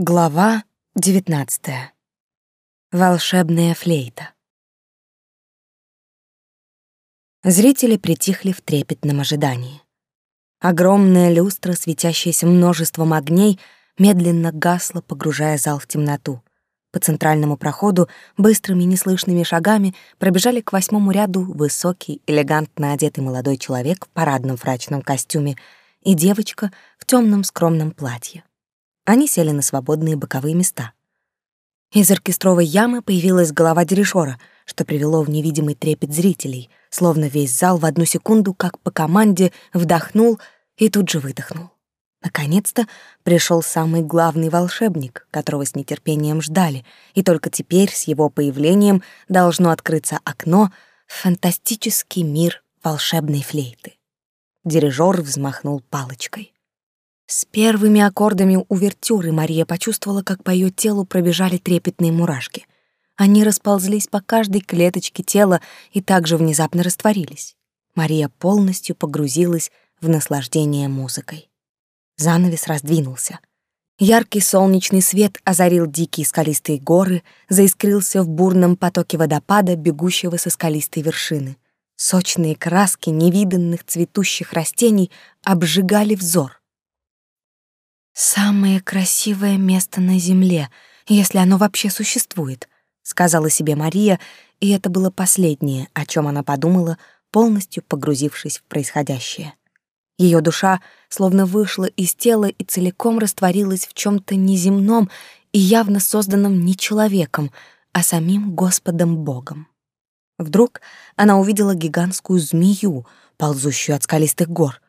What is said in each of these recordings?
Глава 19. Волшебная флейта. Зрители притихли в трепетном ожидании. Огромная люстра, светящаяся множеством огней, медленно гасла, погружая зал в темноту. По центральному проходу быстрыми неслышными шагами пробежали к восьмому ряду высокий, элегантно одетый молодой человек в парадном фрачном костюме и девочка в темном скромном платье. Они сели на свободные боковые места. Из оркестровой ямы появилась голова дирижера, что привело в невидимый трепет зрителей, словно весь зал в одну секунду, как по команде, вдохнул и тут же выдохнул. Наконец-то пришел самый главный волшебник, которого с нетерпением ждали, и только теперь с его появлением должно открыться окно в фантастический мир волшебной флейты. Дирижер взмахнул палочкой. С первыми аккордами увертюры Мария почувствовала, как по ее телу пробежали трепетные мурашки. Они расползлись по каждой клеточке тела и также внезапно растворились. Мария полностью погрузилась в наслаждение музыкой. Занавес раздвинулся. Яркий солнечный свет озарил дикие скалистые горы, заискрился в бурном потоке водопада, бегущего со скалистой вершины. Сочные краски невиданных цветущих растений обжигали взор. «Самое красивое место на Земле, если оно вообще существует», — сказала себе Мария, и это было последнее, о чем она подумала, полностью погрузившись в происходящее. Ее душа словно вышла из тела и целиком растворилась в чем то неземном и явно созданном не человеком, а самим Господом Богом. Вдруг она увидела гигантскую змею, ползущую от скалистых гор.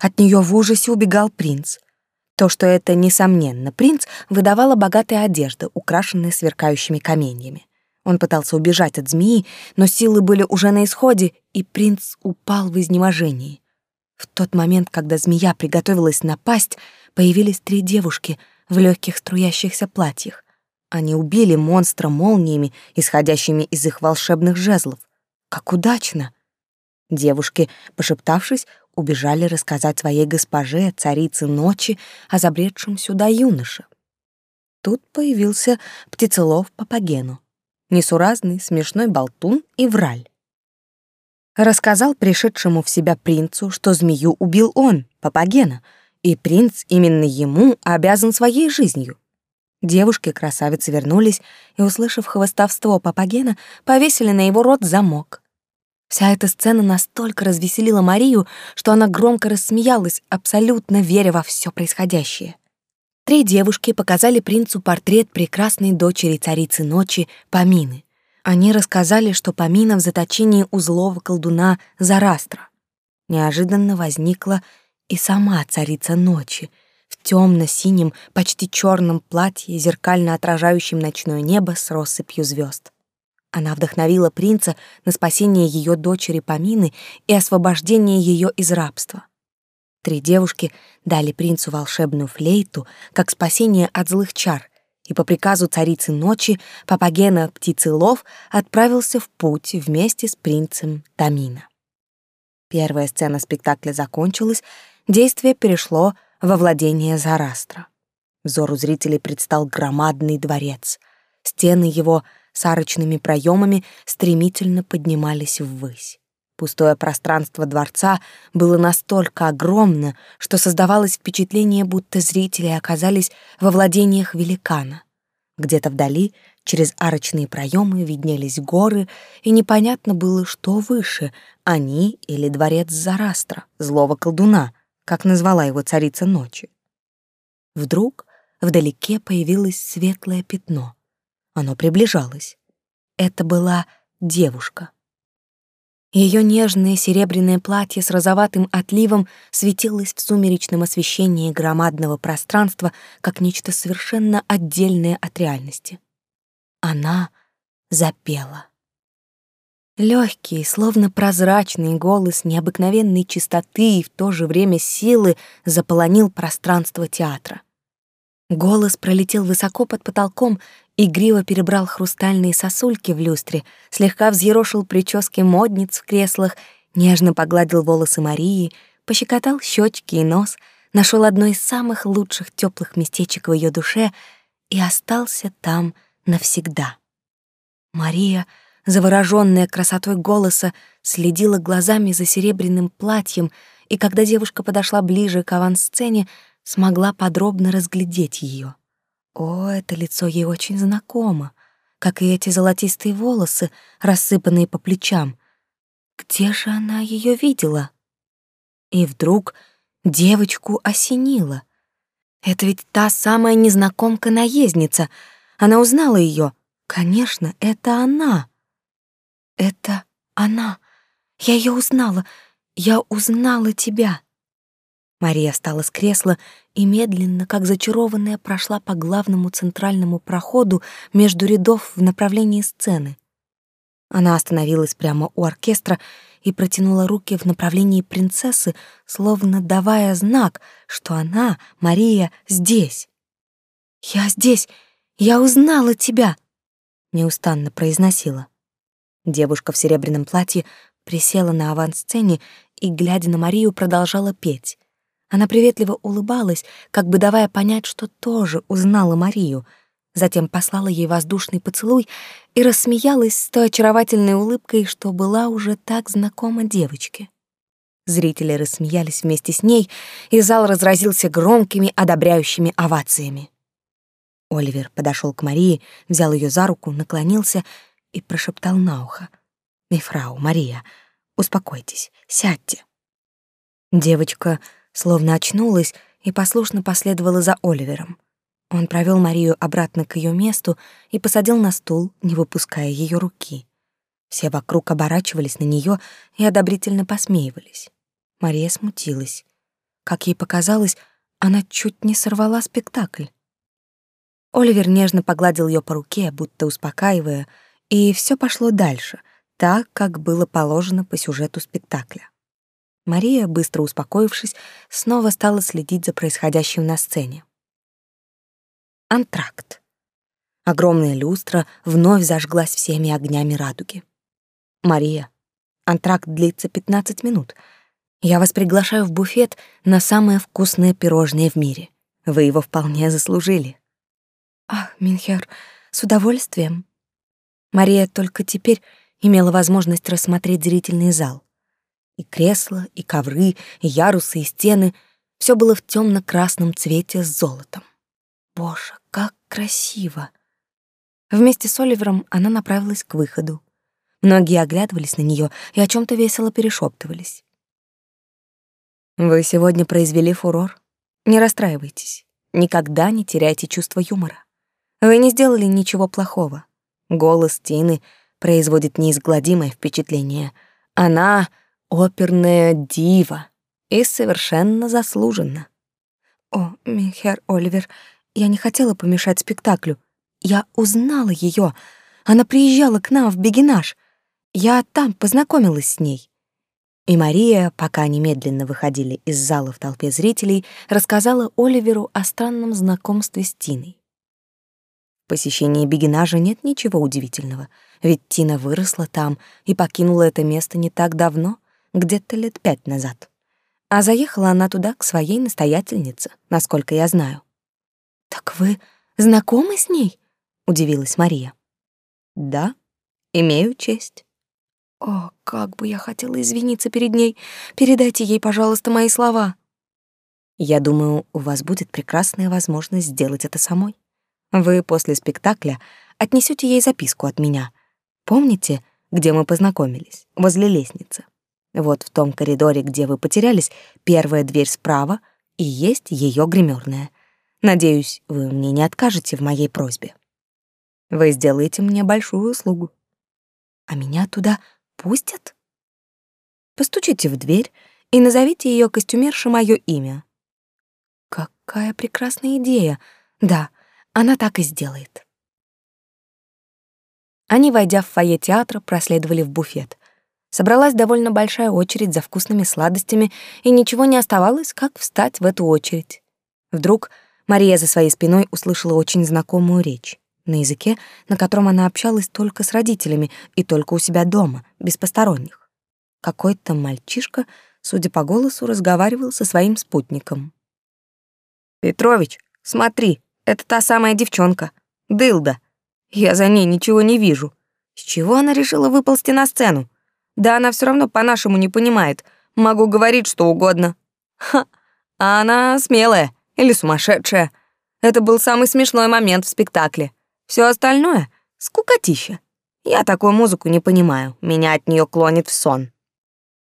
От нее в ужасе убегал принц — то, что это, несомненно, принц, выдавала богатая одежда, украшенная сверкающими каменьями. Он пытался убежать от змеи, но силы были уже на исходе, и принц упал в изнеможении. В тот момент, когда змея приготовилась напасть, появились три девушки в легких струящихся платьях. Они убили монстра молниями, исходящими из их волшебных жезлов. Как удачно! Девушки, пошептавшись, убежали рассказать своей госпоже, царице ночи, о забредшем сюда юноше. Тут появился птицелов Папагену, несуразный, смешной болтун и враль. Рассказал пришедшему в себя принцу, что змею убил он, Папагена, и принц именно ему обязан своей жизнью. Девушки-красавицы вернулись и, услышав хвостовство Папагена, повесили на его рот замок. Вся эта сцена настолько развеселила Марию, что она громко рассмеялась, абсолютно веря во все происходящее. Три девушки показали принцу портрет прекрасной дочери царицы ночи Памины. Они рассказали, что Памина в заточении у злого колдуна Зарастра. Неожиданно возникла и сама царица ночи в темно-синем, почти черном платье, зеркально отражающем ночное небо с россыпью звезд. Она вдохновила принца на спасение ее дочери Памины и освобождение ее из рабства. Три девушки дали принцу волшебную флейту как спасение от злых чар, и по приказу царицы ночи Папагена Птицелов отправился в путь вместе с принцем Тамина. Первая сцена спектакля закончилась, действие перешло во владение Зарастра. Взору зрителей предстал громадный дворец. Стены его — с арочными проемами стремительно поднимались ввысь. Пустое пространство дворца было настолько огромно, что создавалось впечатление, будто зрители оказались во владениях великана. Где-то вдали, через арочные проемы, виднелись горы, и непонятно было, что выше — они или дворец Зарастра, злого колдуна, как назвала его царица ночи. Вдруг вдалеке появилось светлое пятно — оно приближалось. Это была девушка. Ее нежное серебряное платье с розоватым отливом светилось в сумеречном освещении громадного пространства как нечто совершенно отдельное от реальности. Она запела. Легкий, словно прозрачный голос необыкновенной чистоты и в то же время силы заполонил пространство театра. Голос пролетел высоко под потолком, игриво перебрал хрустальные сосульки в люстре, слегка взъерошил прически модниц в креслах, нежно погладил волосы Марии, пощекотал щечки и нос, нашел одно из самых лучших теплых местечек в ее душе и остался там навсегда. Мария, заворожённая красотой голоса, следила глазами за серебряным платьем, и когда девушка подошла ближе к авансцене, смогла подробно разглядеть ее. О, это лицо ей очень знакомо, как и эти золотистые волосы, рассыпанные по плечам. Где же она ее видела? И вдруг девочку осенило. Это ведь та самая незнакомка-наездница. Она узнала ее. Конечно, это она. Это она. Я ее узнала. Я узнала тебя. Мария встала с кресла и медленно, как зачарованная, прошла по главному центральному проходу между рядов в направлении сцены. Она остановилась прямо у оркестра и протянула руки в направлении принцессы, словно давая знак, что она, Мария, здесь. «Я здесь! Я узнала тебя!» — неустанно произносила. Девушка в серебряном платье присела на авансцене и, глядя на Марию, продолжала петь. Она приветливо улыбалась, как бы давая понять, что тоже узнала Марию — затем послала ей воздушный поцелуй и рассмеялась с той очаровательной улыбкой, что была уже так знакома девочке. Зрители рассмеялись вместе с ней, и зал разразился громкими одобряющими овациями. Оливер подошел к Марии, взял ее за руку, наклонился и прошептал на ухо. «Мифрау, Мария, успокойтесь, сядьте». Девочка словно очнулась и послушно последовала за Оливером. Он провел Марию обратно к ее месту и посадил на стул, не выпуская ее руки. Все вокруг оборачивались на нее и одобрительно посмеивались. Мария смутилась. Как ей показалось, она чуть не сорвала спектакль. Оливер нежно погладил ее по руке, будто успокаивая, и все пошло дальше, так, как было положено по сюжету спектакля. Мария, быстро успокоившись, снова стала следить за происходящим на сцене. Антракт. Огромная люстра вновь зажглась всеми огнями радуги. Мария, антракт длится 15 минут. Я вас приглашаю в буфет на самое вкусное пирожное в мире. Вы его вполне заслужили. Ах, Минхер, с удовольствием. Мария только теперь имела возможность рассмотреть зрительный зал. И кресла, и ковры, и ярусы, и стены — все было в темно красном цвете с золотом. Боже, как красиво! Вместе с Оливером она направилась к выходу. Многие оглядывались на нее и о чем то весело перешептывались. «Вы сегодня произвели фурор. Не расстраивайтесь. Никогда не теряйте чувство юмора. Вы не сделали ничего плохого. Голос Тины производит неизгладимое впечатление. Она — оперная дива и совершенно заслуженно. «О, Михер Оливер, я не хотела помешать спектаклю. Я узнала ее. Она приезжала к нам в Бегинаж. Я там познакомилась с ней. И Мария, пока они медленно выходили из зала в толпе зрителей, рассказала Оливеру о странном знакомстве с Тиной. В посещении Бегинажа нет ничего удивительного, ведь Тина выросла там и покинула это место не так давно, где-то лет пять назад. А заехала она туда к своей настоятельнице, насколько я знаю. «Так вы знакомы с ней?» — удивилась Мария. «Да, имею честь». «О, как бы я хотела извиниться перед ней. Передайте ей, пожалуйста, мои слова». «Я думаю, у вас будет прекрасная возможность сделать это самой. Вы после спектакля отнесете ей записку от меня. Помните, где мы познакомились? Возле лестницы. Вот в том коридоре, где вы потерялись, первая дверь справа и есть ее гримерная. Надеюсь, вы мне не откажете в моей просьбе. Вы сделаете мне большую услугу. А меня туда пустят? Постучите в дверь и назовите ее костюмерши мое имя. Какая прекрасная идея. Да, она так и сделает. Они, войдя в фойе театра, проследовали в буфет. Собралась довольно большая очередь за вкусными сладостями, и ничего не оставалось, как встать в эту очередь. Вдруг Мария за своей спиной услышала очень знакомую речь на языке, на котором она общалась только с родителями и только у себя дома, без посторонних. Какой-то мальчишка, судя по голосу, разговаривал со своим спутником. «Петрович, смотри, Это та самая девчонка, Дылда. Я за ней ничего не вижу. С чего она решила выползти на сцену? Да она все равно по-нашему не понимает. Могу говорить что угодно. Ха, а она смелая или сумасшедшая. Это был самый смешной момент в спектакле. Все остальное — скукотища. Я такую музыку не понимаю, меня от нее клонит в сон.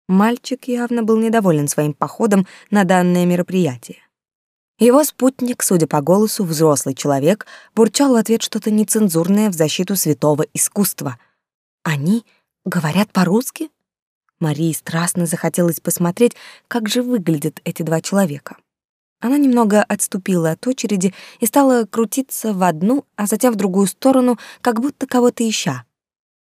Мальчик явно был недоволен своим походом на данное мероприятие. Его спутник, судя по голосу, взрослый человек, бурчал в ответ что-то нецензурное в защиту святого искусства. Они говорят по-русски? Марии страстно захотелось посмотреть, как же выглядят эти два человека. Она немного отступила от очереди и стала крутиться в одну, а затем в другую сторону, как будто кого-то ища.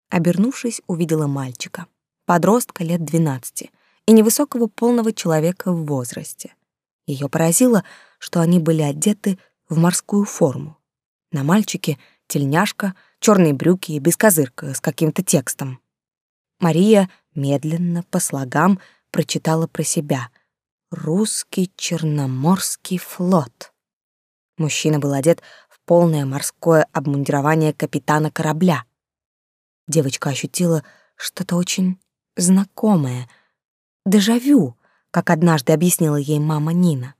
Обернувшись, увидела мальчика, подростка лет двенадцати, и невысокого полного человека в возрасте. Ее поразило, что они были одеты в морскую форму. На мальчике тельняшка, черные брюки и бескозырка с каким-то текстом. Мария медленно по слогам прочитала про себя «Русский Черноморский флот». Мужчина был одет в полное морское обмундирование капитана корабля. Девочка ощутила что-то очень знакомое, дежавю, как однажды объяснила ей мама Нина.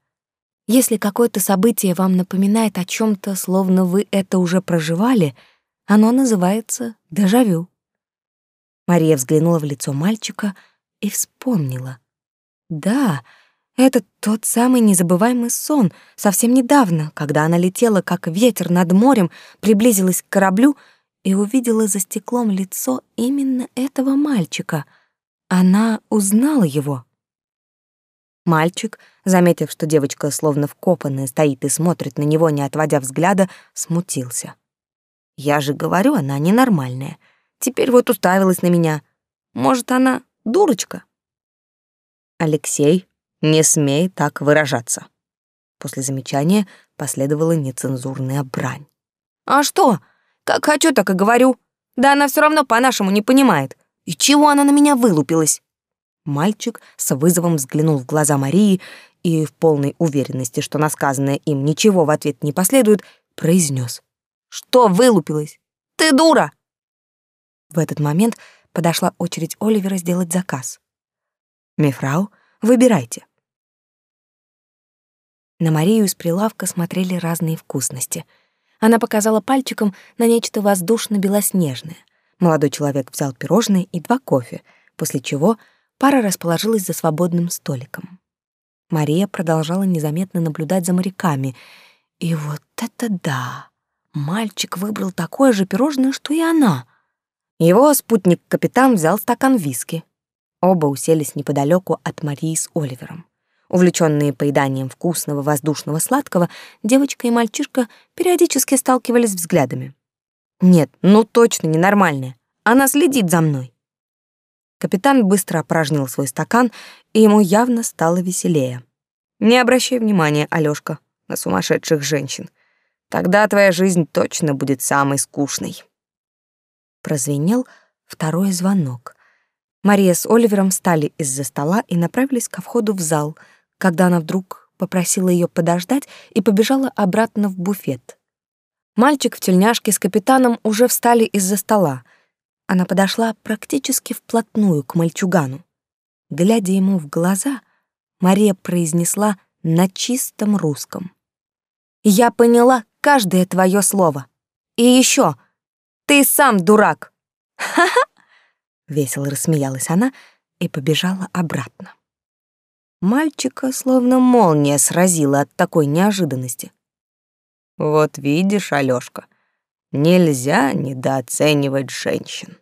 Если какое-то событие вам напоминает о чем то словно вы это уже проживали, оно называется дежавю. Мария взглянула в лицо мальчика и вспомнила. Да, это тот самый незабываемый сон, совсем недавно, когда она летела как ветер над морем, приблизилась к кораблю и увидела за стеклом лицо именно этого мальчика. Она узнала его. Мальчик, заметив, что девочка словно вкопанная стоит и смотрит на него, не отводя взгляда, смутился. «Я же говорю, она ненормальная. Теперь вот уставилась на меня. Может, она дурочка? Алексей, не смей так выражаться. После замечания последовала нецензурная брань. А что? Как хочу, так и говорю. Да она все равно по-нашему не понимает. И чего она на меня вылупилась? Мальчик с вызовом взглянул в глаза Марии и в полной уверенности, что на сказанное им ничего в ответ не последует, произнес: "Что вылупилась? Ты дура!" В этот момент подошла очередь Оливера сделать заказ. «Мифрау, выбирайте». На Марию из прилавка смотрели разные вкусности. Она показала пальчиком на нечто воздушно-белоснежное. Молодой человек взял пирожные и два кофе, после чего пара расположилась за свободным столиком. Мария продолжала незаметно наблюдать за моряками. И вот это да! Мальчик выбрал такое же пирожное, что и она — его спутник-капитан взял стакан виски. Оба уселись неподалеку от Марии с Оливером. Увлеченные поеданием вкусного воздушного сладкого, девочка и мальчишка периодически сталкивались взглядами. «Нет, ну точно ненормальная. Она следит за мной». Капитан быстро опорожнил свой стакан, и ему явно стало веселее. «Не обращай внимания, Алёшка, на сумасшедших женщин. Тогда твоя жизнь точно будет самой скучной». Прозвенел второй звонок. Мария с Оливером встали из-за стола и направились ко входу в зал, когда она вдруг попросила ее подождать и побежала обратно в буфет. Мальчик в тельняшке с капитаном уже встали из-за стола. Она подошла практически вплотную к мальчугану. Глядя ему в глаза, Мария произнесла на чистом русском. «Я поняла каждое твое слово. И еще, ты сам дурак!» «Ха-ха!» — весело рассмеялась она и побежала обратно. Мальчика словно молния сразила от такой неожиданности. «Вот видишь, Алёшка, нельзя недооценивать женщин».